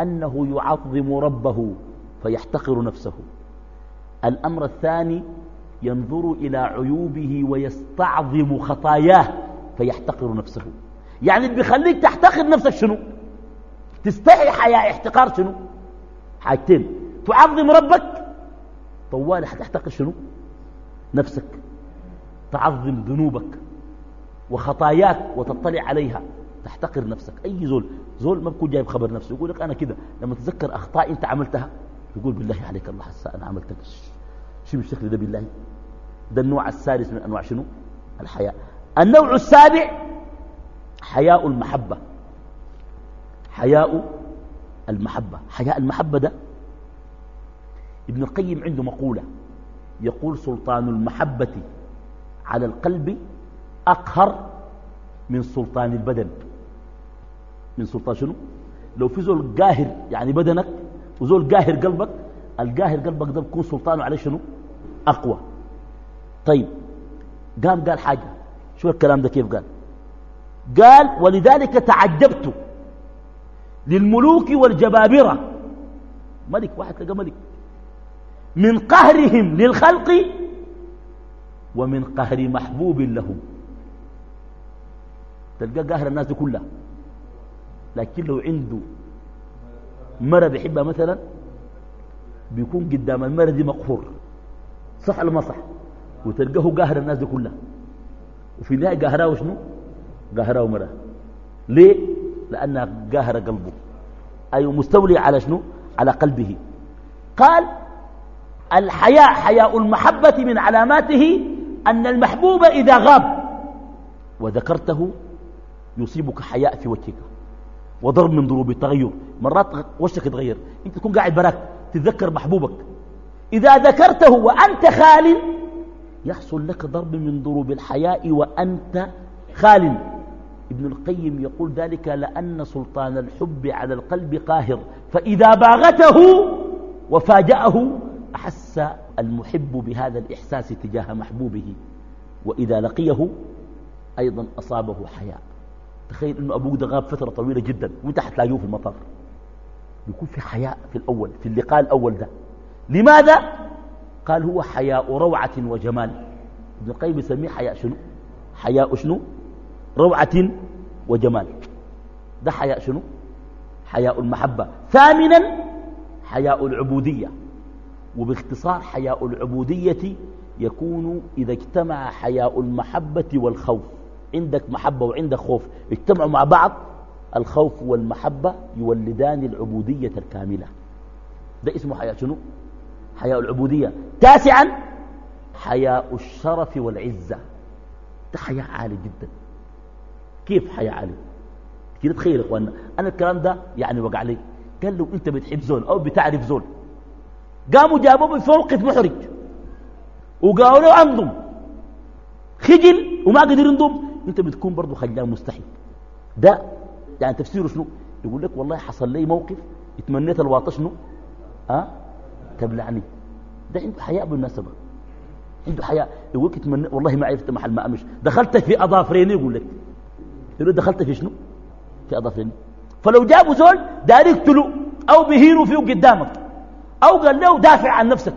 أنه يعظم ربه فيحتقر نفسه. الأمر الثاني ينظر إلى عيوبه ويستعظم خطاياه فيحتقر نفسه. يعني بيخليك تحتقر نفسك شنو؟ تستحي حياة احتقار شنو؟ حاجتين. تعظم ربك طوال حتحتقر شنو؟ نفسك. تعظم ذنوبك وخطاياك وتطلع عليها تحتقر نفسك. أي زول زول ما بكون جايب خبر نفسه يقول لك أنا كده. لما تذكر أخطاء أنت عملتها يقول بالله عليك الله حسا أنا عملتك شو بالشكل ده بالله؟ ده النوع السادس من أنواع شنو؟ الحياء النوع السابع حياء المحبة. حياء المحبة. حياء المحبة ده ابن القيم عنده مقولة يقول سلطان المحبة على القلب أقهر من سلطان البدن. من سلطان شنو؟ لو في زول قاهر يعني بدنك وزول قاهر قلبك القاهر قلبك ده بيكون سلطانه عليه شنو؟ أقوى. طيب قام قال حاجة. شو الكلام ده كيف قال؟ قال ولذلك تعجبت للملوك والجبابرة. ملك واحد لقى ملك. من قهرهم للخلق ومن قهر محبوب لهم. تلقى قاهر الناس دي كلها. لكن لو عنده مرة بيحبها مثلا بيكون قدام المرة دي مقهور. صح ولا ما صح؟ وتلقاه قاهر الناس دي كلها. وفي النهاية قاهراه شنو؟ قاهراه مرة ليه؟ لأنها قاهر قلبه. أي مستولي على شنو؟ على قلبه. قال الحياء حياء المحبة من علاماته أن المحبوب إذا غاب. وذكرته يصيبك حياء في وجهك. وضرب من ضروب التغير. مرات وشك يتغير. أنت تكون قاعد براك. تتذكر محبوبك. إذا ذكرته وأنت خال يحصل لك ضرب من ضروب الحياء وأنت خال. ابن القيم يقول ذلك لأن سلطان الحب على القلب قاهر فإذا باغته وفاجأه أحس المحب بهذا الإحساس تجاه محبوبه وإذا لقيه أيضا أصابه حياء تخيل أنه أبوك ده غاب فترة طويلة جدا وانت حتلاقيه في المطار بيكون في حياء في الأول في اللقاء الأول ده لماذا؟ قال هو حياء روعة وجمال ابن القيم يسميه حياء شنو؟ حياء شنو؟ روعة وجمال. ده حياء شنو؟ حياء المحبة. ثامنا حياء العبودية. وباختصار حياء العبودية يكون إذا اجتمع حياء المحبة والخوف. عندك محبة وعندك خوف. اجتمعوا مع بعض الخوف والمحبة يولدان العبودية الكاملة. ده اسمه حياء شنو؟ حياء العبودية. تاسعا حياء الشرف والعزة. ده حياء عالي جدا. كيف حياء عالي كده تخيل يا اخوانا أنا الكلام ده يعني وقع لي. قال له أنت بتحب زول أو بتعرف زول. قاموا جابوه في موقف محرج وقالوا له أنضم. خجل وما قدر ينضم. أنت بتكون برضه خجلان مستحي ده يعني تفسيره شنو؟ يقول لك والله حصل لي موقف اتمنيت الواطه شنو؟ ها؟ تبلعني. ده عنده حياء بالمناسبة. عنده حياء يقول لك اتمنى والله ما عرفت محل ما امش دخلت في اظافرين يقول لك. يقول دخلت في شنو؟ في اظافرين فلو جابوا زول داري يقتلوا أو بيهينوا فيه قدامك أو قال له دافع عن نفسك.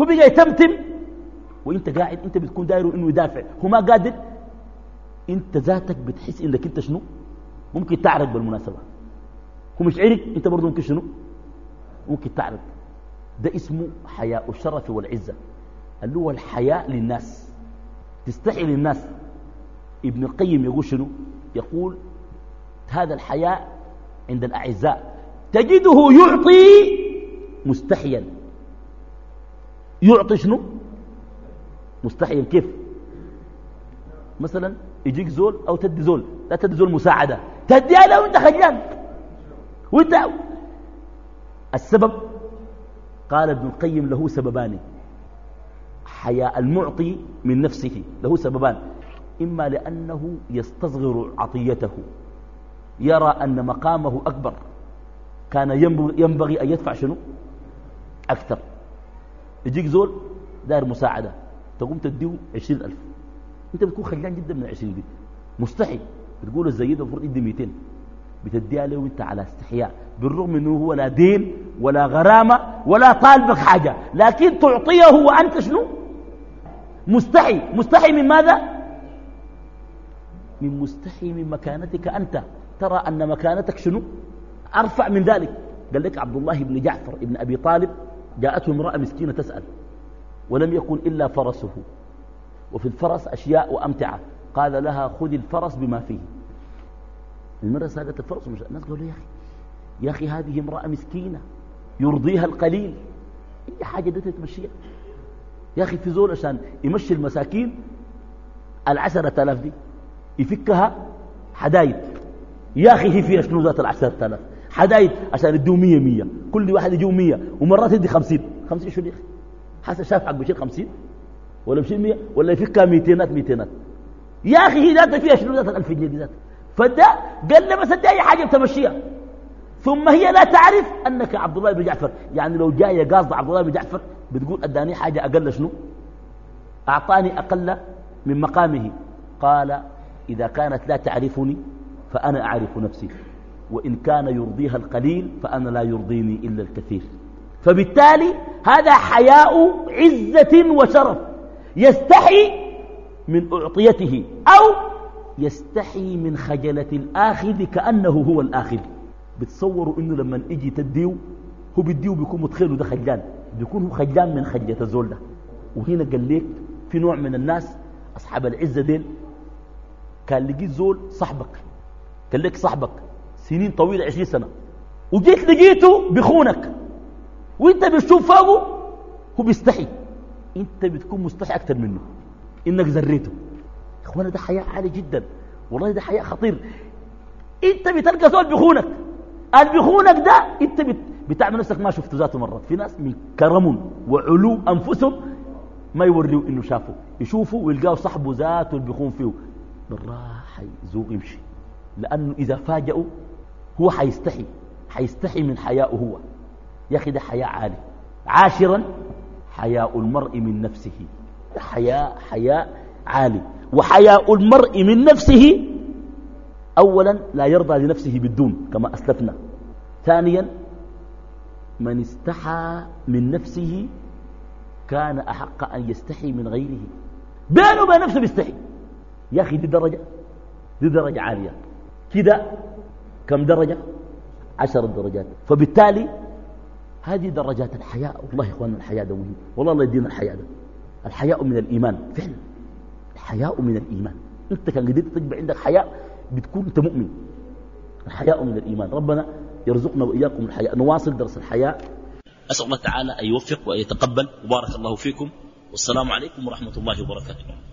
هو بيجي يتمتم وأنت قاعد أنت بتكون دايره إنه يدافع. هو ما قادر. أنت ذاتك بتحس إنك أنت شنو؟ ممكن تعرق بالمناسبة. هو مش عرق أنت برضه ممكن شنو؟ ممكن تعرق. ده اسمه حياء الشرف والعزة. اللي هو الحياء للناس. تستحي للناس. ابن القيم يقول شنو؟ يقول هذا الحياء عند الأعزاء. تجده يعطي مستحيا. يعطي شنو؟ مستحيا. كيف؟ مثلا يجيك زول أو تدي زول لا تدي زول مساعدة. تديها له وانت خجلان. وانت السبب؟ قال ابن القيم له سببان. حياء المعطي من نفسه له سببان. إما لأنه يستصغر عطيته. يرى أن مقامه أكبر. كان ينبغي أن يدفع شنو؟ أكثر. يجيك زول داير مساعدة. تقوم تديه عشرين ألف. أنت بتكون خجلان جدا من عشرين دي. مستحي بتقول الزيد المفروض يدي 200 بتديها له وانت على استحياء. بالرغم إنه هو لا دين ولا غرامة ولا طالبك حاجة. لكن تعطيه وأنت شنو؟ مستحي مستحي من ماذا؟ من مستحي من مكانتك أنت. ترى أن مكانتك شنو؟ أرفع من ذلك. قال لك عبد الله بن جعفر بن أبي طالب جاءته امرأة مسكينة تسأل ولم يكن إلا فرسه. وفي الفرس أشياء وأمتعة. قال لها خذ الفرس بما فيه. المرأة سادت الفرس ومش... الناس قالوا يا أخي يا أخي هذه امرأة مسكينة يرضيها القليل. أي حاجة دي تمشيها. يا أخي في زول عشان يمشي المساكين العشرة آلاف دي. يفكها حدايد. يا أخي هي فيها شنو ذات العشرة آلاف حدايد عشان يدوا مية مية. كل واحد يجوا مية. ومرات يدي خمسين. خمسين شو يا أخي؟ حسن شاف حق بشيل خمسين؟ ولا بشيل مية؟ ولا يفكها ميتينات ميتينات. يا أخي هي ذاتها فيها شنو ذات الألف جنيه ذات فده قال له بس أي حاجة تمشيها ثم هي لا تعرف أنك عبد الله بن جعفر. يعني لو جاي قاصد عبد الله بن جعفر بتقول أداني حاجة أقل شنو؟ أعطاني أقل من مقامه. قال إذا كانت لا تعرفني فأنا أعرف نفسي وإن كان يرضيها القليل فأنا لا يرضيني إلا الكثير. فبالتالي هذا حياء عزة وشرف يستحي من أعطيته أو يستحي من خجلة الآخذ كأنه هو الآخذ. بتصوروا إنه لما إجي تديو هو بديه بيكون متخيل ده خجلان بيكون هو خجلان من خجلة الزول ده. وهنا قال لك في نوع من الناس أصحاب العزة ديل كان لقيت زول صاحبك قال لك صاحبك سنين طويلة عشرين سنة. وجيت لقيته بخونك. وانت بتشوف فوقه هو بيستحي. انت بتكون مستحي أكتر منه. إنك زريته أخوانا ده حياء عالي جدا. والله ده حياء خطير. انت بتلقى زول بخونك. اللي بخونك ده انت بتعمل نفسك ما شفته ذاته مرات في ناس من كرم وعلو أنفسهم ما يوريوا إنه شافوا. يشوفوا ويلقاه صاحبه ذاته اللي بيخون فيه. بالراحه يزوق يمشي. لأنه إذا فاجئوا هو حيستحي. حيستحي من حياءه هو. يا أخي ده حياء عالي. عاشرا حياء المرء من نفسه. حياء حياء عالي. وحياء المرء من نفسه أولا لا يرضى لنفسه بالدون كما أسلفنا. ثانيا من استحى من نفسه كان أحق أن يستحي من غيره. بينه وبين نفسه بيستحي. يا أخي دي درجة دي درجة عالية. كده كم درجة؟ عشر درجات. فبالتالي هذه درجات الحياء والله يا اخواننا الحياء ده مهم والله الله يدينا الحياء ده. الحياء من الإيمان فعلا. الحياء من الإيمان. أنت كان قدرت تجمع عندك حياء بتكون أنت مؤمن. الحياء من الإيمان. ربنا يرزقنا وإياكم الحياء. نواصل درس الحياء. أسأل الله تعالى أن يوفق وأن يتقبل. وبارك الله فيكم. والسلام عليكم ورحمة الله وبركاته.